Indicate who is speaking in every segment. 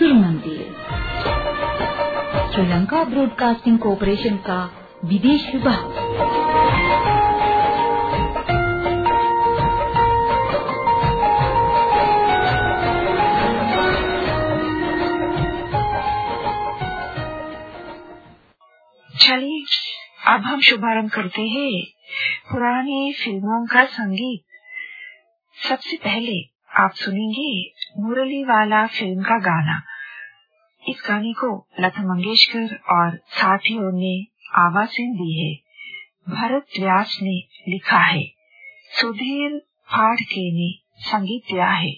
Speaker 1: सुर मंदिर। Sri Lanka broadcasting corporation का विदेश विभाग।
Speaker 2: चलिए, अब हम शुभारंभ करते हैं पुरानी फ़िल्मों का संगीत। सबसे पहले आप सुनेंगे मुरली वाला फ़िल्म का गाना। इस गाने को लता मंगेशकर और साथियों ने आवाज़ें दी है। भरत व्यास ने लिखा है। सुधीर फाड़के ने संगीत दिया है।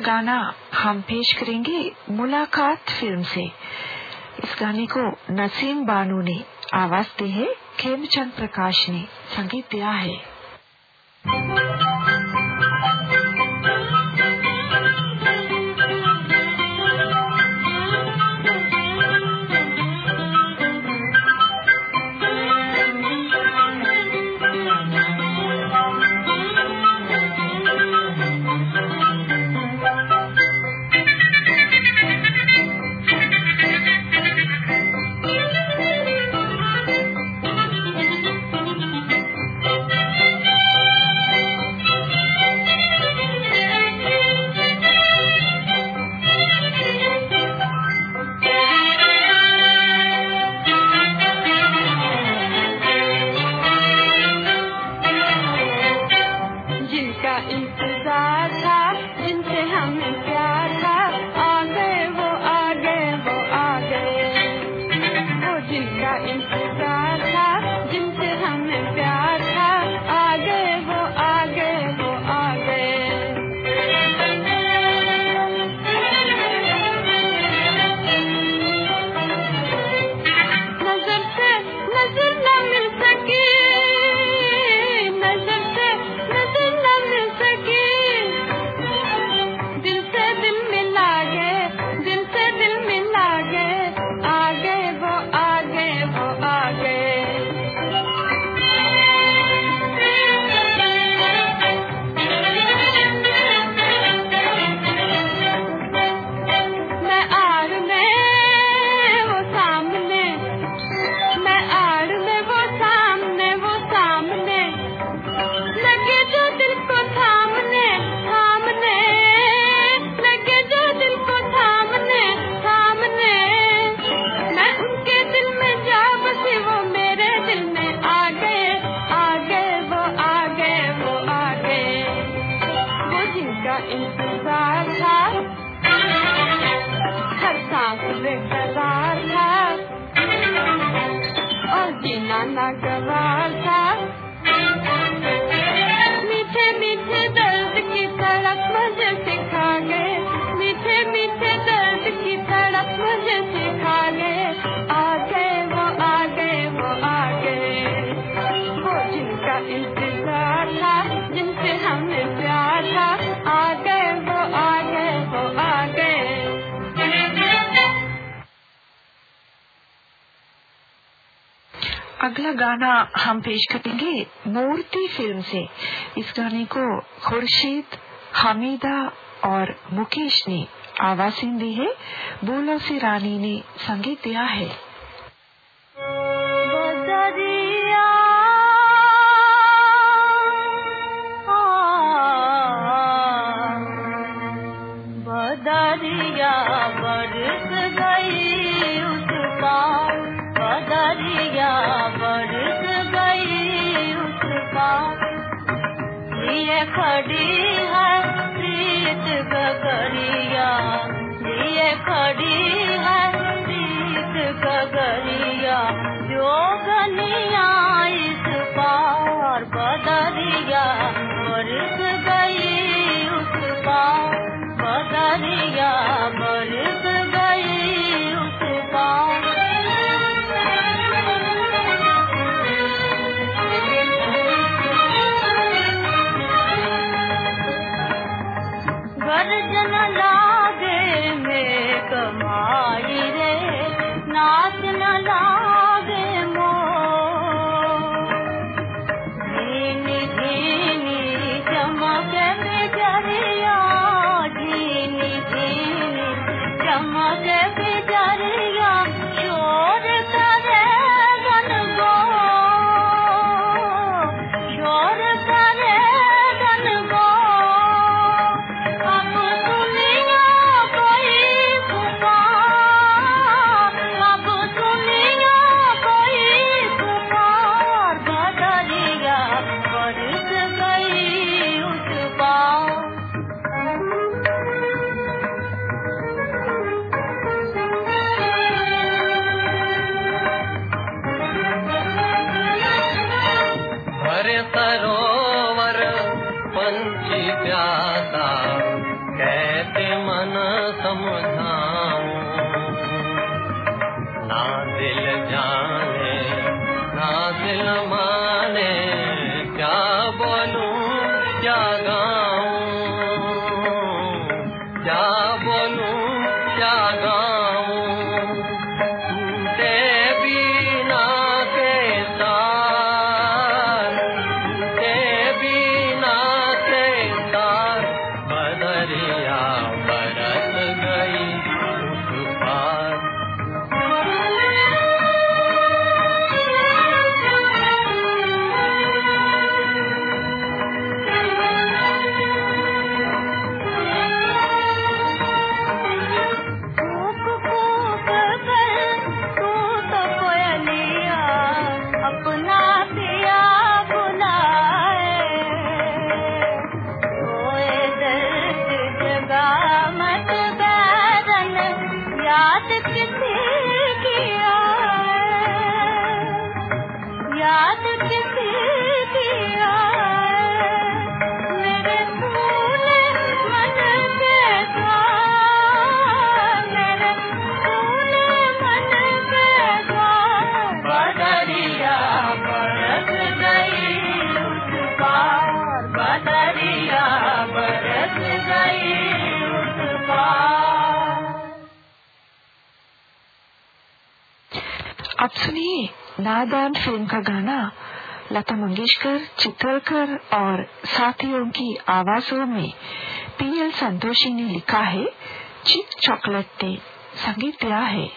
Speaker 2: गाना हम पेश करेंगे मुलाकात फ़िल्म से। इस गाने को नसीम बानू ने आवाज़ दी है, खेमचंद प्रकाश ने संगीत दिया है।
Speaker 3: अगला गाना हम पेश करेंगे मूर्ति फ़िल्म से। इस गाने को खुर्शीद, हमीदा और मुकेश ने आवाज़ दी है। बोलो से रानी ने संगीत दिया है। मंगेशकर चित्रकर और साथियों की आवाजों में पीएल संतोषी ने लिखा है चिक चॉकलेट ने संगीत दिया है।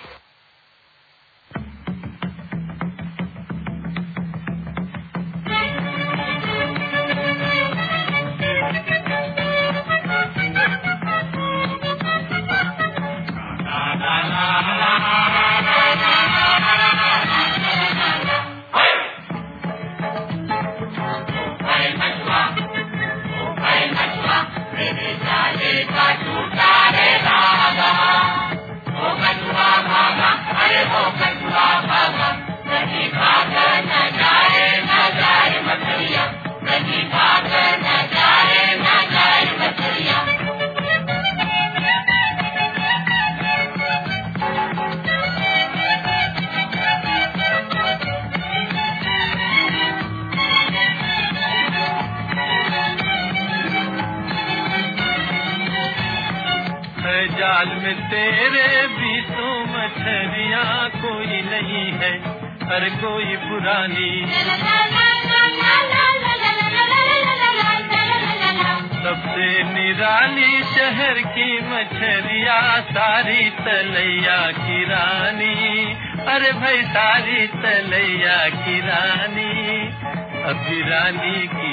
Speaker 3: में तेरे भी तो मछलियाँ कोई नहीं है, हर कोई पुरानी। सबसे निराली शहर की मछलिया सारी तलैया की रानी। अरे भाई, सारी तलैया की रानी। अभी रानी की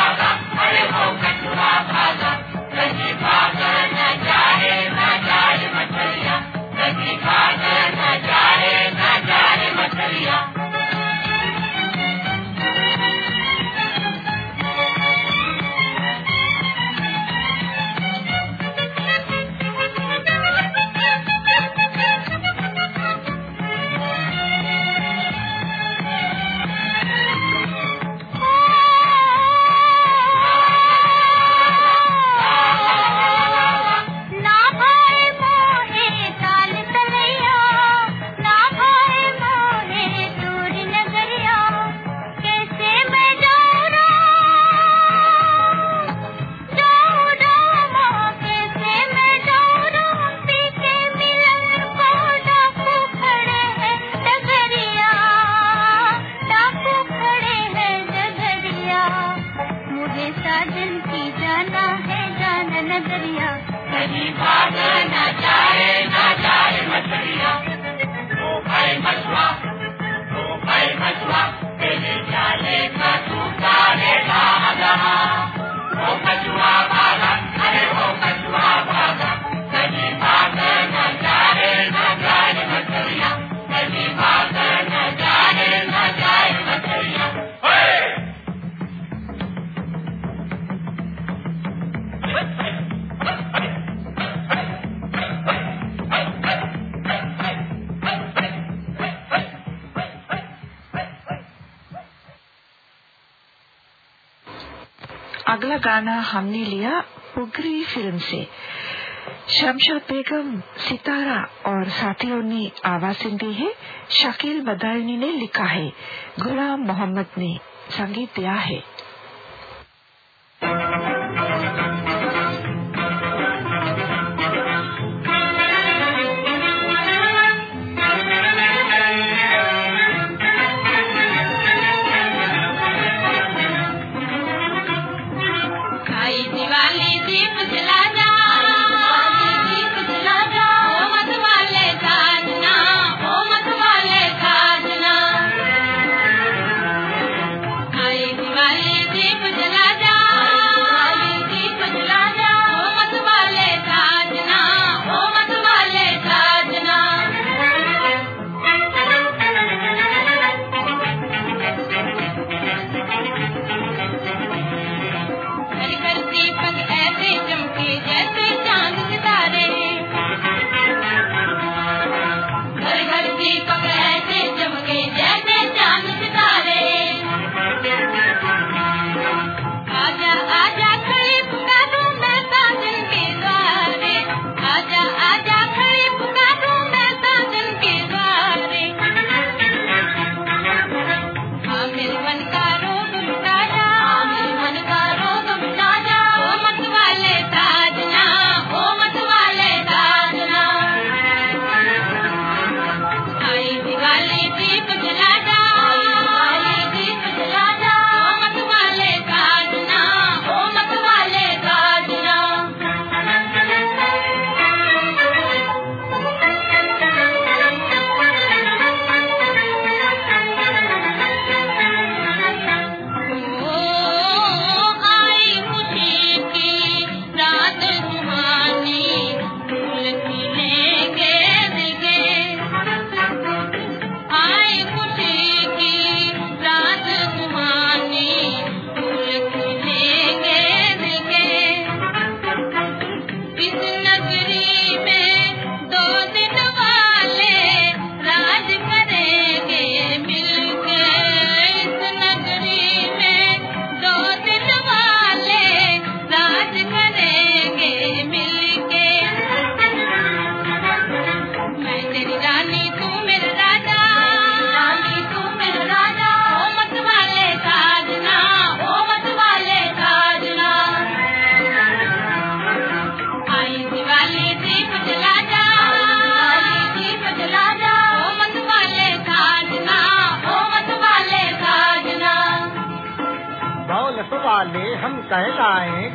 Speaker 4: गाना हमने लिया पुगरी फ़िल्म से। शमशाद बेगम, सितारा और साथियों ने आवाज़ें दी है। शकील बदायनी ने लिखा है, गुलाम मोहम्मद ने संगीत दिया है।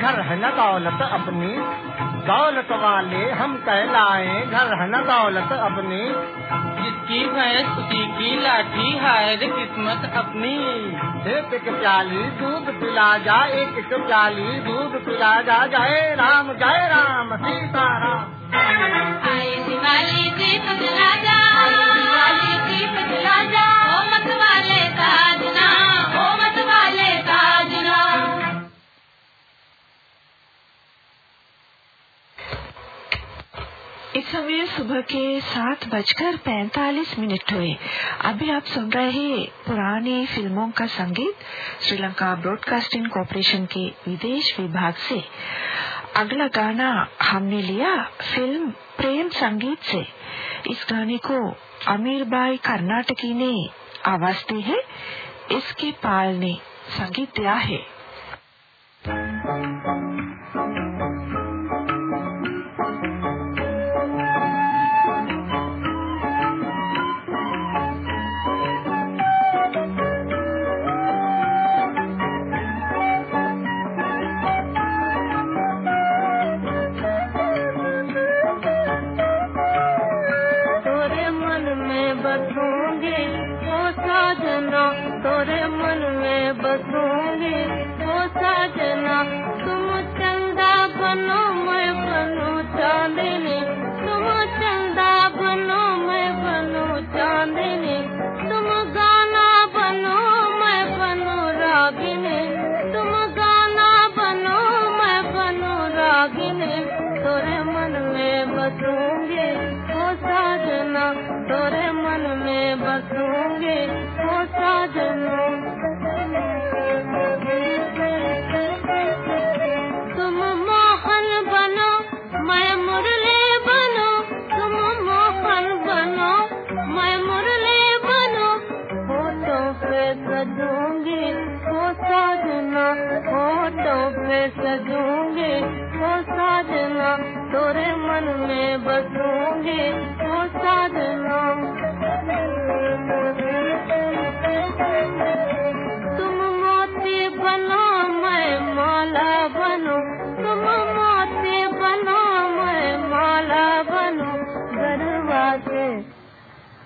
Speaker 5: घर है न दौलत अपनी। दौलत वाले हम कहलाए घर है न दौलत अपनी।
Speaker 6: जिसकी भैंस उसी की लाठी हाय रे किस्मत अपनी।
Speaker 5: एक एक प्याली दूध पिला जा एक एक प्याली दूध पिला जा जय राम जय राम सीता राम।
Speaker 7: आए दिवाली दीप जला जा आए दिवाली दीप जला जा।
Speaker 3: इस समय सुबह के सात बजकर पैंतालीस मिनट हुए। अभी आप सुन रहे हैं पुरानी फ़िल्मों का संगीत, श्रीलंका ब्रॉडकास्टिंग कॉरपोरेशन के विदेश विभाग से। अगला गाना हमने लिया फ़िल्म प्रेम संगीत से। इस गाने को अमीर बाई कर्नाटकी ने आवाज़ दी है। इसके पाल ने संगीत दिया है।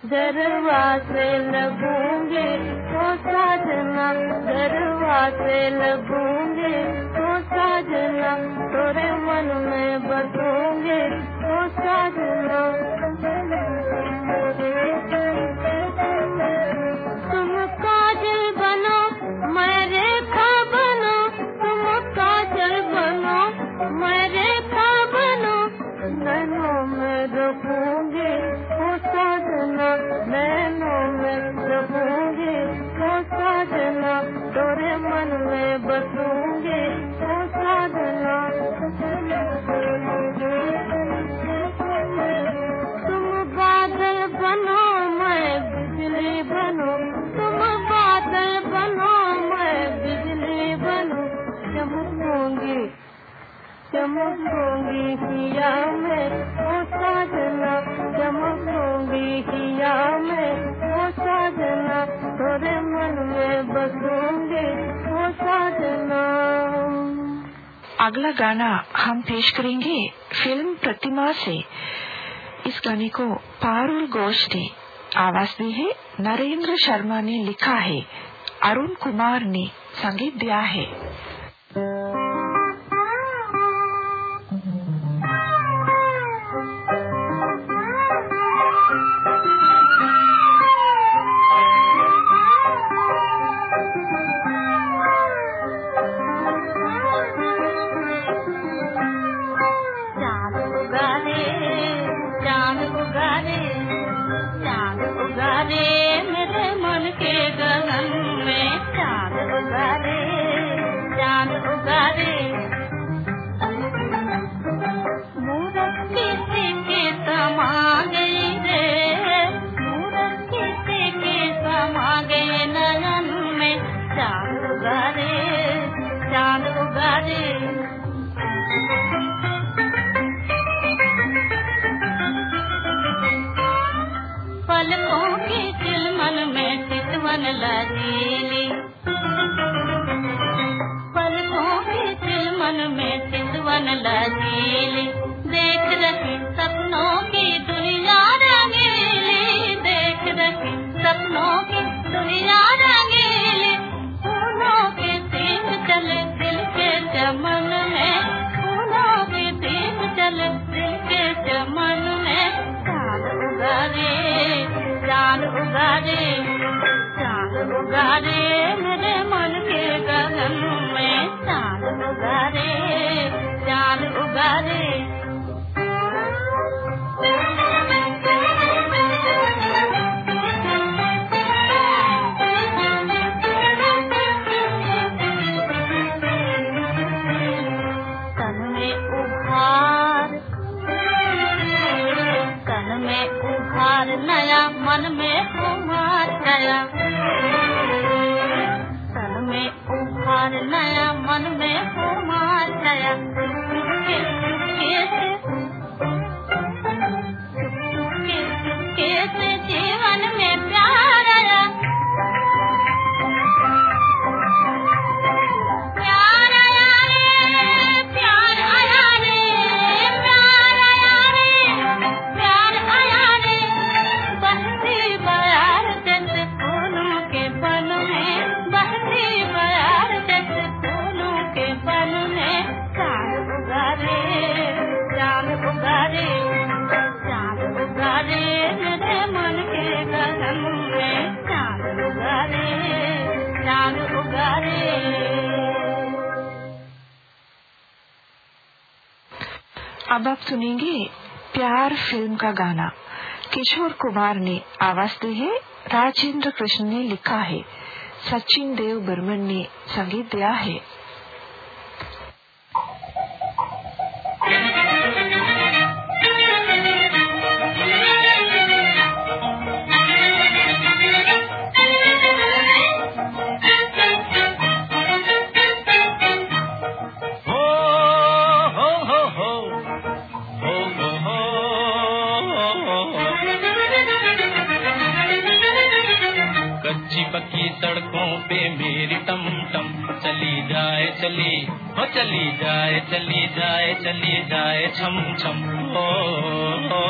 Speaker 7: गरबा से लगूँगी ओ साजना गरबा से लगूँगी ओ साजना, तोरे मन में बसूँगी ओ साजना। तुम काजल बनो, मैं रेखा बनो, तुम काजल बनो, मैं रेखा बनो, नैनों में साजना नैनों में मन में बसूँगी ओ साजना। तुम बादल बनो, मैं बिजली बनो। तुम बादल बनो, मैं बिजली बनो। चमकूँगी चमकूँगी हिया में।
Speaker 3: अगला गाना हम पेश करेंगे फ़िल्म प्रतिमा से। इस गाने को पारुल घोष ने आवाज़ दी है। नरेंद्र शर्मा ने लिखा है। अरुण कुमार ने संगीत दिया है। अब आप सुनेंगे प्यार फ़िल्म का गाना। किशोर कुमार ने आवाज़ दी है। राजेंद्र कृष्ण ने लिखा है। सचिन देव बर्मन ने संगीत दिया है।
Speaker 6: जाए चली हो चली जाए चली जाए चली जाए छम छम हो हो हो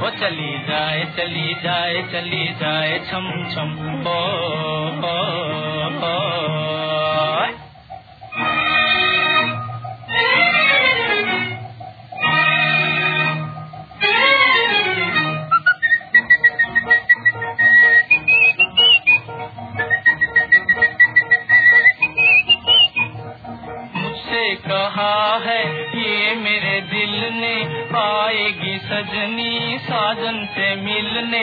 Speaker 6: हो, चली जाए चली जाए चली जाए, छम छम मुझसे कहा है, ये मेरे दिल ने आएगी साजन। मिलने।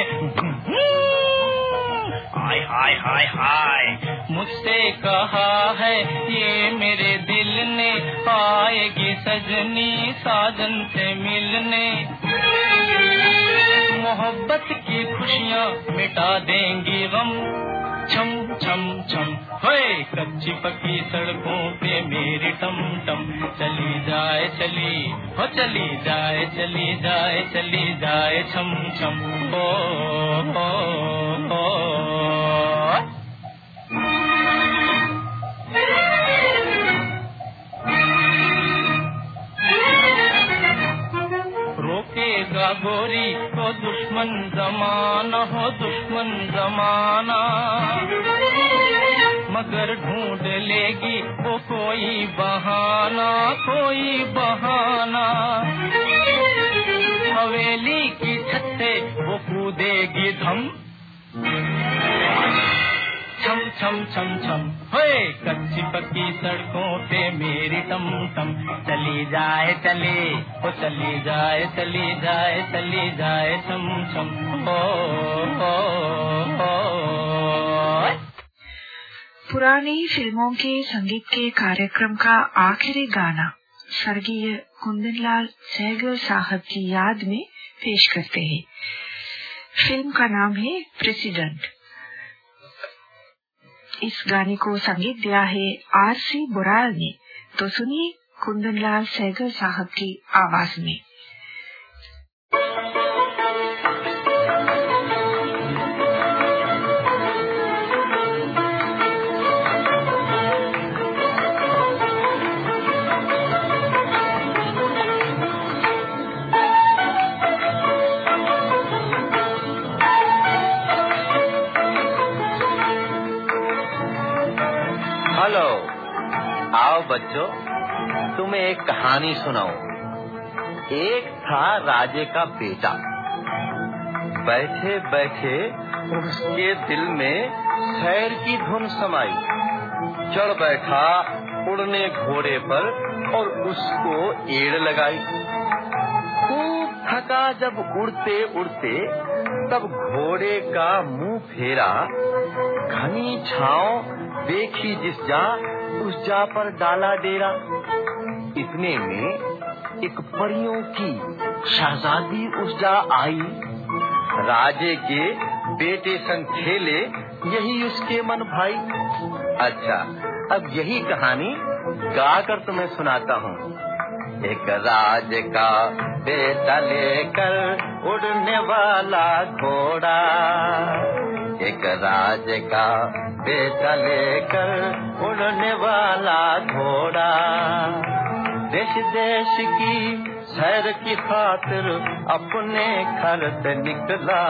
Speaker 6: हाय हाय हाय हाय। मुझसे कहा है, ये मेरे दिल ने। आएगी सजनी साजन से मिलने। मोहब्बत की खुशियाँ मिटा देंगी गम। छम छम छम। होए कच्ची पक्की सड़कों पे मेरी टम टम चली जाए, चली, हो चली जाए चली जाए चली जाए छम छम हो रोकेगा गोरी को दुश्मन जमाना, हो दुश्मन जमाना। मगर ढूंढ लेगी वो कोई बहाना कोई बहाना। हवेली की छत से वो कूदेगी धम। छम छम छम छम। होए कच्ची पक्की सड़कों पे मेरी टम टम चली जाए चले ओ चली जाए चली जाए चली जाए छम छम। ओ, ओ, ओ, ओ।
Speaker 4: पुरानी फ़िल्मों के संगीत के कार्यक्रम का आखिरी गाना स्वर्गीय कुंदनलाल सहगल साहब की याद में पेश करते हैं। फ़िल्म का नाम है प्रेसिडेंट इस गाने को संगीत दिया है आर सी बुराल ने। तो सुनिए कुंदनलाल सहगल साहब की आवाज़ में।
Speaker 8: बच्चों, तुम्हें एक कहानी सुनाओ एक था राजे का बेटा। बैठे बैठे उसके दिल में शहर की धुन समाई। चढ़ बैठा उड़ने घोड़े पर और उसको एड़ लगाई। खूब थका जब उड़ते उड़ते तब घोड़े का मुँह फेरा। घनी छाव देखी जिस जा उस जा पर डाला डेरा। इतने में एक परियों की शहजादी उस जा आई। राजे के बेटे संग खेले, यही उसके मन भाई। अच्छा अब यही कहानी गाकर तुम्हें सुनाता हूँ। एक राज का बेटा लेकर उड़ने वाला घोड़ा। एक राज का बेटा लेकर उड़ने वाला घोड़ा। देश देश की सैर की खातिर अपने घर से निकला।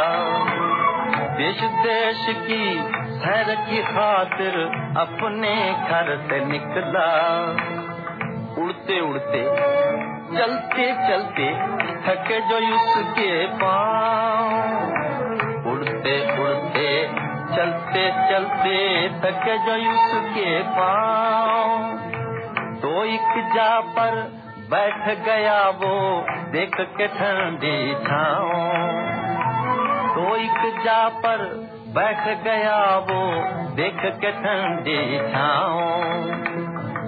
Speaker 8: देश देश की सैर की खातिर अपने घर से निकला। उड़ते उड़ते, चलते चलते थके जो उसके पाँव। उड़ते उड़ते चलते चलते थके जो उसके पाँव तो एक जा पर बैठ गया वो देख के ठंडी छाँव। तो एक जा पर बैठ गया वो देख के ठंडी छाँव।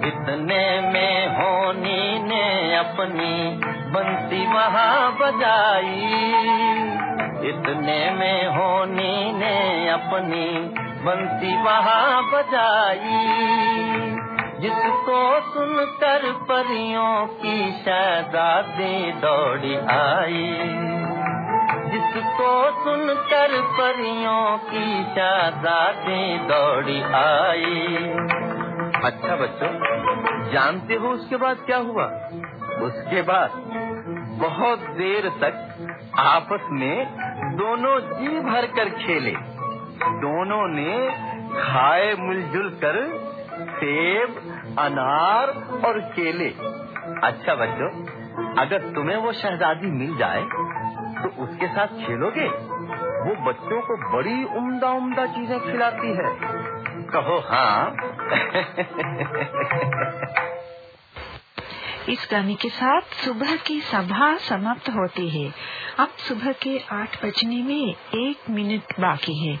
Speaker 8: इतने में होनी ने अपनी बंसी वहाँ बजाई। इतने में होनी ने अपनी बंसी वहाँ बजाई। जिसको सुनकर परियों की शहजादी दौड़ी आई। जिसको सुनकर परियों की शहजादी दौड़ी आई। अच्छा बच्चों, जानते हो उसके बाद क्या हुआ? उसके बाद बहुत देर तक आपस में दोनों जी भर कर खेले। दोनों ने खाए मिलजुल कर सेब, अनार और केले। अच्छा बच्चों, अगर तुम्हें वो शहजादी मिल जाए तो उसके साथ खेलोगे? वो बच्चों को बड़ी उम्दा उम्दा चीज़ें खिलाती है। कहो हाँ।
Speaker 4: इस गाने के साथ सुबह की सभा समाप्त होती है। अब सुबह के आठ बजने में एक मिनट बाकी है।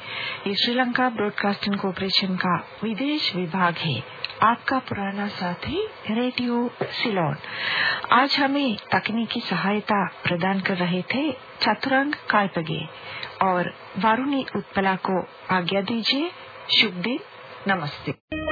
Speaker 4: ये श्रीलंका ब्रॉडकास्टिंग कॉरपोरेशन का विदेश विभाग है। आपका पुराना साथी, रेडियो सिलोन। आज हमें तकनीकी सहायता प्रदान कर रहे थे चतुरंग कायपगे और वारुणी उत्पला को आज्ञा दीजिए। शुभ दिन नमस्ते।